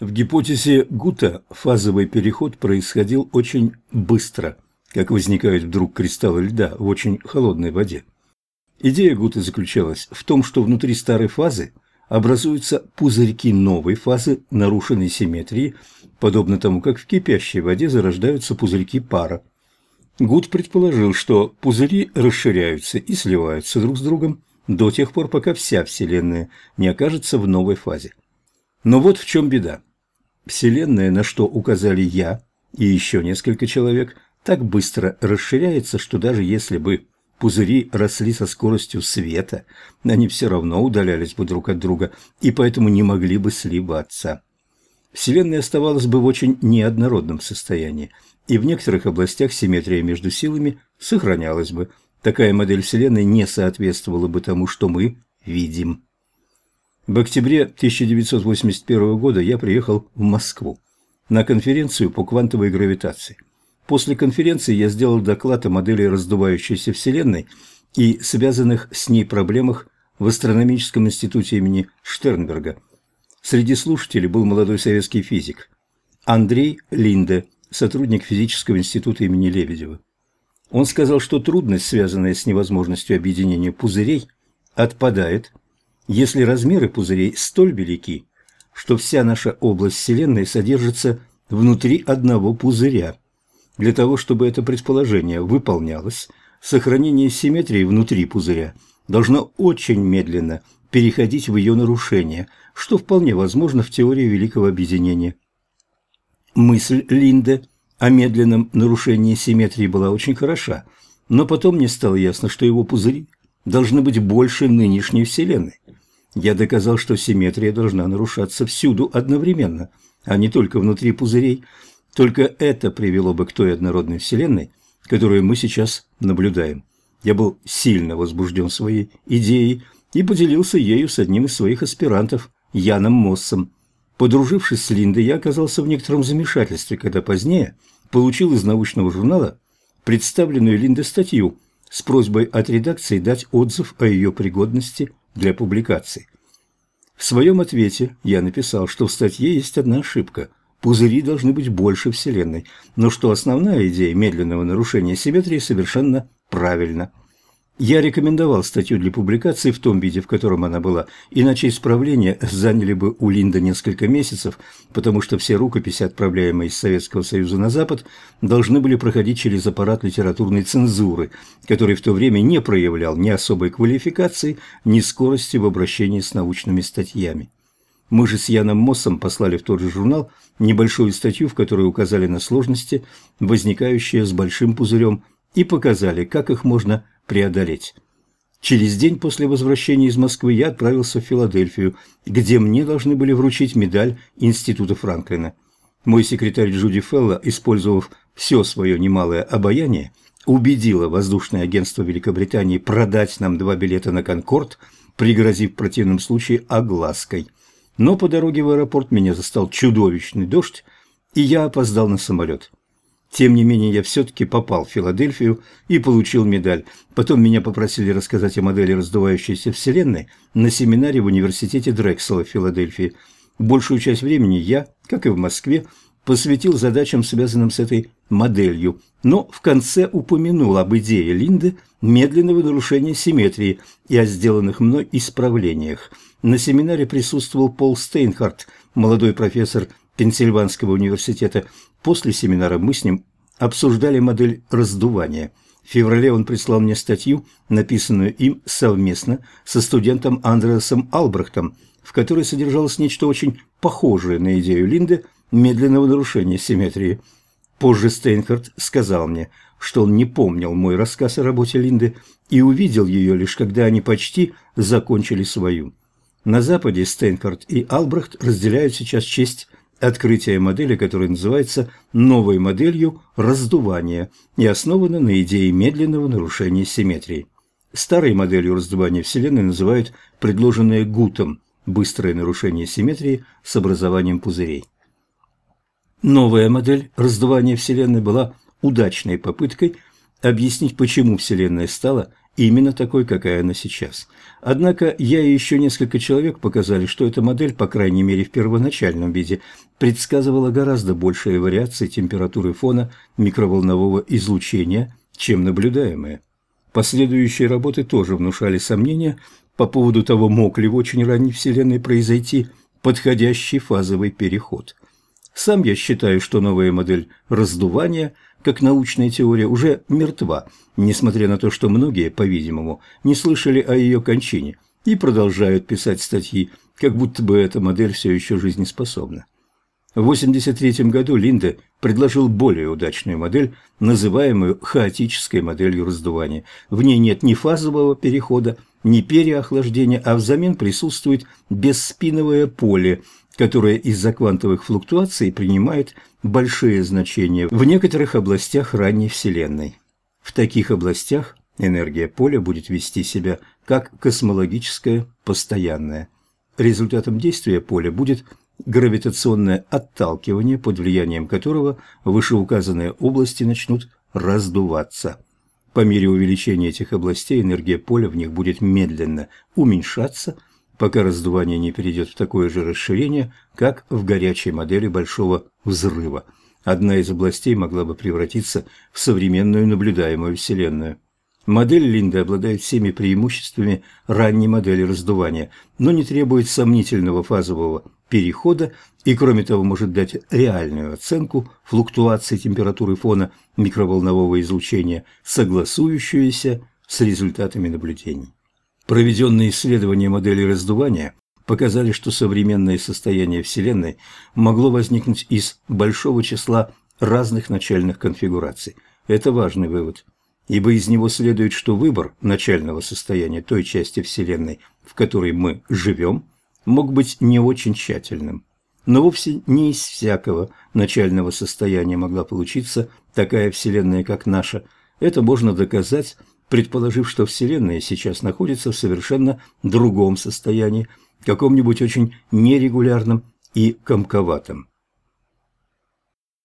В гипотезе Гута фазовый переход происходил очень быстро, как возникают вдруг кристаллы льда в очень холодной воде. Идея Гута заключалась в том, что внутри старой фазы образуются пузырьки новой фазы нарушенной симметрии, подобно тому, как в кипящей воде зарождаются пузырьки пара. Гуд предположил, что пузыри расширяются и сливаются друг с другом до тех пор, пока вся Вселенная не окажется в новой фазе. Но вот в чем беда. Вселенная, на что указали я и еще несколько человек, так быстро расширяется, что даже если бы пузыри росли со скоростью света, они все равно удалялись бы друг от друга и поэтому не могли бы сливаться. Вселенная оставалась бы в очень неоднородном состоянии, и в некоторых областях симметрия между силами сохранялась бы. Такая модель Вселенной не соответствовала бы тому, что мы видим. В октябре 1981 года я приехал в Москву на конференцию по квантовой гравитации. После конференции я сделал доклад о модели раздувающейся Вселенной и связанных с ней проблемах в Астрономическом институте имени Штернберга. Среди слушателей был молодой советский физик Андрей Линде, сотрудник физического института имени Лебедева. Он сказал, что трудность, связанная с невозможностью объединения пузырей, отпадает – если размеры пузырей столь велики, что вся наша область Вселенной содержится внутри одного пузыря. Для того, чтобы это предположение выполнялось, сохранение симметрии внутри пузыря должно очень медленно переходить в ее нарушение, что вполне возможно в теории Великого Объединения. Мысль Линде о медленном нарушении симметрии была очень хороша, но потом мне стало ясно, что его пузыри должны быть больше нынешней Вселенной. Я доказал, что симметрия должна нарушаться всюду одновременно, а не только внутри пузырей. Только это привело бы к той однородной Вселенной, которую мы сейчас наблюдаем. Я был сильно возбужден своей идеей и поделился ею с одним из своих аспирантов, Яном Моссом. Подружившись с Линдой, я оказался в некотором замешательстве, когда позднее получил из научного журнала представленную Линдой статью с просьбой от редакции дать отзыв о ее пригодности для публикации. В своем ответе я написал, что в статье есть одна ошибка. Пузыри должны быть больше Вселенной, но что основная идея медленного нарушения симметрии совершенно правильна. Я рекомендовал статью для публикации в том виде, в котором она была, иначе исправления заняли бы у Линда несколько месяцев, потому что все рукописи, отправляемые из Советского Союза на Запад, должны были проходить через аппарат литературной цензуры, который в то время не проявлял ни особой квалификации, ни скорости в обращении с научными статьями. Мы же с Яном Моссом послали в тот же журнал небольшую статью, в которой указали на сложности, возникающие с большим пузырем, и показали, как их можно преодолеть. Через день после возвращения из Москвы я отправился в Филадельфию, где мне должны были вручить медаль Института Франклина. Мой секретарь Джуди Фелла, использовав все свое немалое обаяние, убедила воздушное агентство Великобритании продать нам два билета на «Конкорд», пригрозив в противном случае оглаской. Но по дороге в аэропорт меня застал чудовищный дождь, и я опоздал на самолет. Тем не менее, я все-таки попал в Филадельфию и получил медаль. Потом меня попросили рассказать о модели раздувающейся Вселенной на семинаре в университете Дрексела в Филадельфии. Большую часть времени я, как и в Москве, посвятил задачам, связанным с этой моделью, но в конце упомянул об идее Линды медленного нарушения симметрии и о сделанных мной исправлениях. На семинаре присутствовал Пол Стейнхарт, молодой профессор Пенсильванского университета. После семинара мы с ним обсуждали модель раздувания. В феврале он прислал мне статью, написанную им совместно со студентом Андреасом Албрехтом, в которой содержалось нечто очень похожее на идею Линды медленного нарушения симметрии. Позже Стейнхард сказал мне, что он не помнил мой рассказ о работе Линды и увидел ее лишь когда они почти закончили свою. На Западе Стейнхард и Албрехт разделяют сейчас честь Открытие модели, которая называется новой моделью раздувания и основана на идее медленного нарушения симметрии. Старой моделью раздувания Вселенной называют предложенное Гутом быстрое нарушение симметрии с образованием пузырей. Новая модель раздувания Вселенной была удачной попыткой объяснить, почему Вселенная стала именно такой, какая она сейчас. Однако я и еще несколько человек показали, что эта модель, по крайней мере в первоначальном виде, предсказывала гораздо большие вариации температуры фона микроволнового излучения, чем наблюдаемые. Последующие работы тоже внушали сомнения по поводу того, мог ли в очень ранней Вселенной произойти подходящий фазовый переход. Сам я считаю, что новая модель раздувания, как научная теория, уже мертва, несмотря на то, что многие, по-видимому, не слышали о ее кончине и продолжают писать статьи, как будто бы эта модель все еще жизнеспособна. В 1983 году Линде предложил более удачную модель, называемую хаотической моделью раздувания. В ней нет ни фазового перехода, ни переохлаждения, а взамен присутствует бесспиновое поле, которое из-за квантовых флуктуаций принимает большие значения в некоторых областях ранней Вселенной. В таких областях энергия поля будет вести себя как космологическая постоянная. Результатом действия поля будет гравитационное отталкивание, под влиянием которого вышеуказанные области начнут раздуваться. По мере увеличения этих областей энергия поля в них будет медленно уменьшаться, пока раздувание не перейдет в такое же расширение, как в горячей модели Большого Взрыва. Одна из областей могла бы превратиться в современную наблюдаемую Вселенную. Модель Линды обладает всеми преимуществами ранней модели раздувания, но не требует сомнительного фазового перехода и, кроме того, может дать реальную оценку флуктуации температуры фона микроволнового излучения, согласующуюся с результатами наблюдений. Проведенные исследования модели раздувания показали, что современное состояние Вселенной могло возникнуть из большого числа разных начальных конфигураций. Это важный вывод – ибо из него следует, что выбор начального состояния той части Вселенной, в которой мы живем, мог быть не очень тщательным. Но вовсе не из всякого начального состояния могла получиться такая Вселенная, как наша. Это можно доказать, предположив, что Вселенная сейчас находится в совершенно другом состоянии, каком-нибудь очень нерегулярном и комковатом.